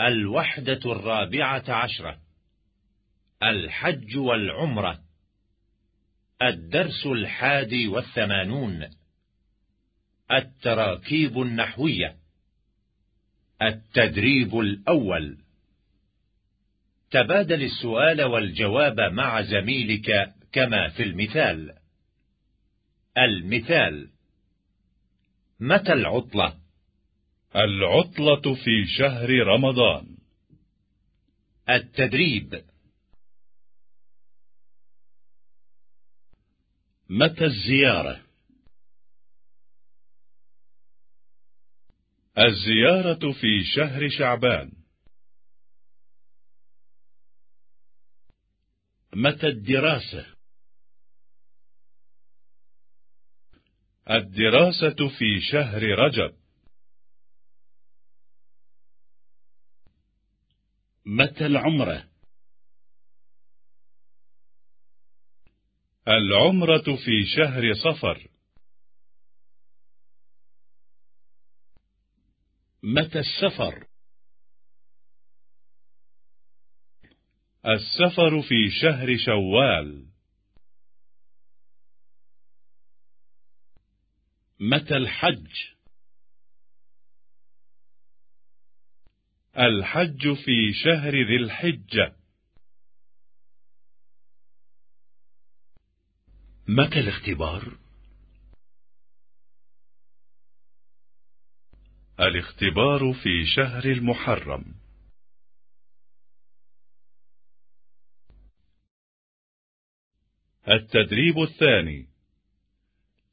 الوحدة الرابعة عشرة. الحج والعمرة. الدرس الحادي والثمانون. التراكيب النحوية. التدريب الأول. تبادل السؤال والجواب مع زميلك كما في المثال. المثال. متى العطلة؟ العطلة في شهر رمضان. التدريب. متى الزيارة؟ الزيارة في شهر شعبان. متى الدراسة؟ الدراسة في شهر رجب. متى العمرة؟ العمرة في شهر صفر. متى السفر؟ السفر في شهر شوال. متى الحج؟ الحج في شهر ذي الحجة. متى الاختبار؟ الاختبار في شهر المحرم. التدريب الثاني.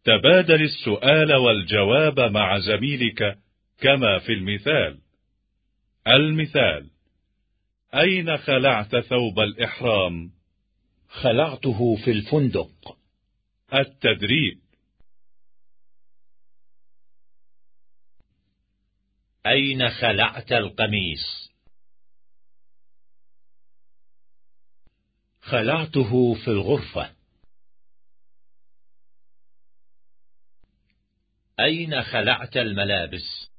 تبادل السؤال والجواب مع زميلك كما في المثال. المثال. أين خلعت ثوب الإحرام؟ خلعته في الفندق. التدريب. أين خلعت القميص؟ خلعته في الغرفة. أين خلعت الملابس؟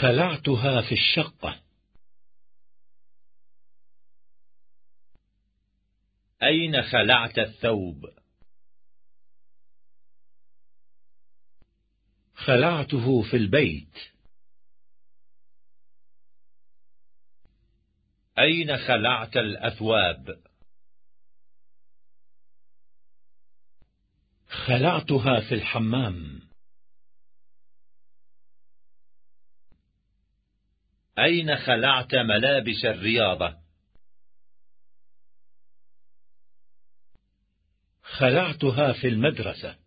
خلعتها في الشقة. أين خلعت الثوب؟ خلعته في البيت. أين خلعت الأثواب؟ خلعتها في الحمام. أين خلعت ملابس الرياضة؟ خلعتها في المدرسة.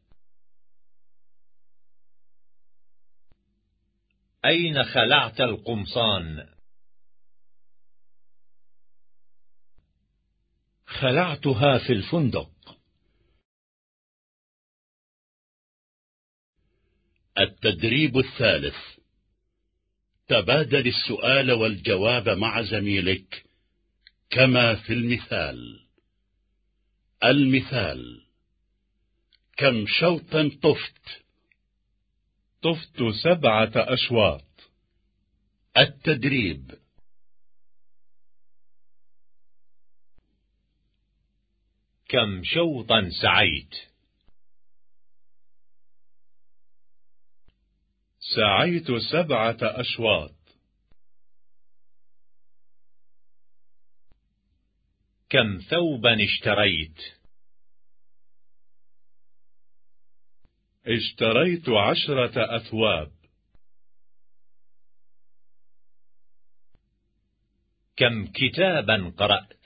أين خلعت القمصان؟ خلعتها في الفندق. التدريب الثالث. تبادل السؤال والجواب مع زميلك. كما في المثال. المثال. كم شوطا طفت. طفت سبعة أشواط. التدريب. كم شوطا سعيت. سعيت سبعة أشواط. كم ثوبا اشتريت؟ اشتريت عشرة أثواب. كم كتابا قرأت؟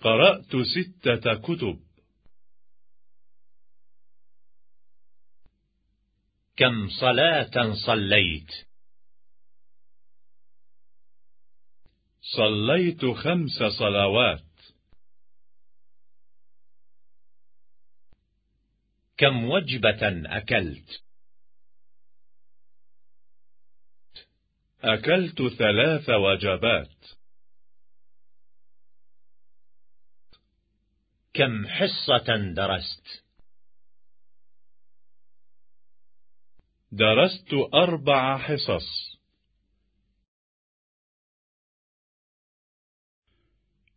قرأت ستة كتب. كم صلاة صليت؟ صليت خمس صلوات. كم وجبة أكلت؟ أكلت ثلاث وجبات. كم حصة درست؟ درست أربع حصص.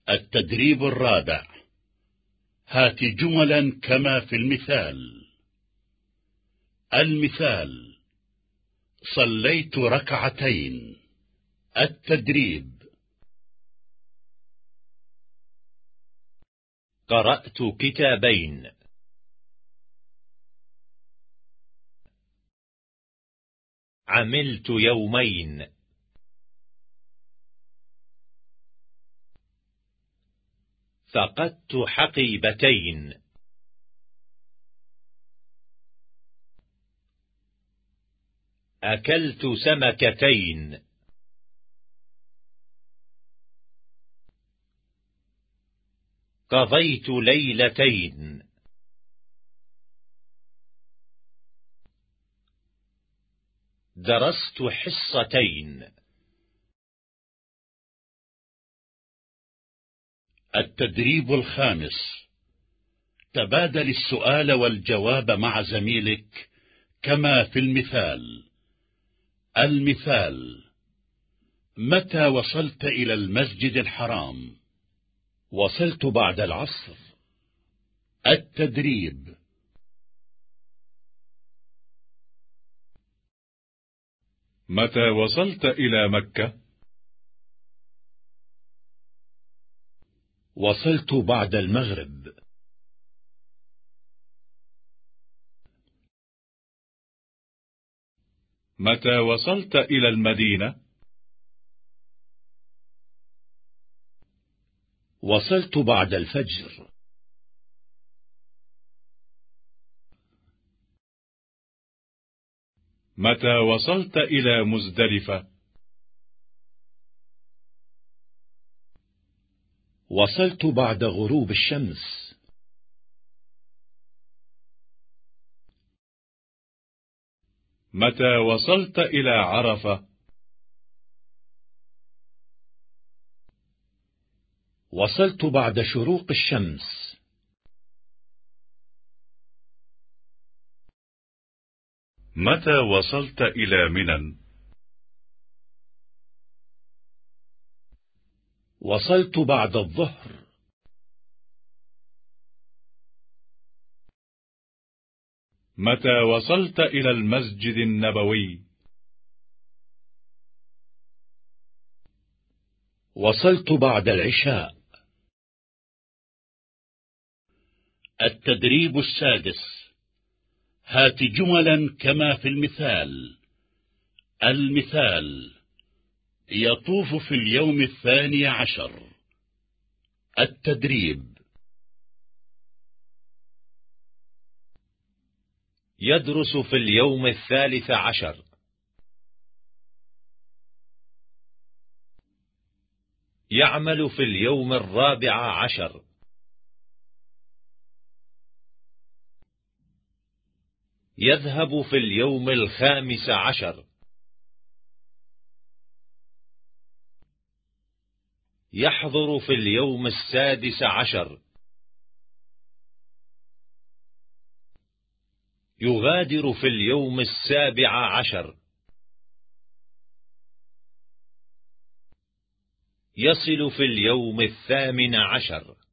التدريب الرابع هات جملا كما في المثال. المثال. صليت ركعتين. التدريب. قرأت كتابين. عملت يومين. فقدت حقيبتين. أكلت سمكتين. قضيت ليلتين. درست حصتين. التدريب الخامس. تبادل السؤال والجواب مع زميلك كما في المثال. المثال. متى وصلت إلى المسجد الحرام؟ وصلت بعد العصر. التدريب. متى وصلت إلى مكة؟ وصلت بعد المغرب متى وصلت إلى المدينة؟ وصلت بعد الفجر متى وصلت إلى مزدلفة؟ وصلت بعد غروب الشمس متى وصلت إلى عرفة؟ وصلت بعد شروق الشمس متى وصلت إلى منى؟ وصلت بعد الظهر متى وصلت إلى المسجد النبوي؟ وصلت بعد العشاء التدريب السادس هات جملا كما في المثال. المثال يطوف في اليوم الثاني عشر. التدريب. يدرس في اليوم الثالث عشر. يعمل في اليوم الرابع عشر. يذهب في اليوم الخامس عشر. يحضر في اليوم السادس عشر. يغادر في اليوم السابع عشر. يصل في اليوم الثامن عشر.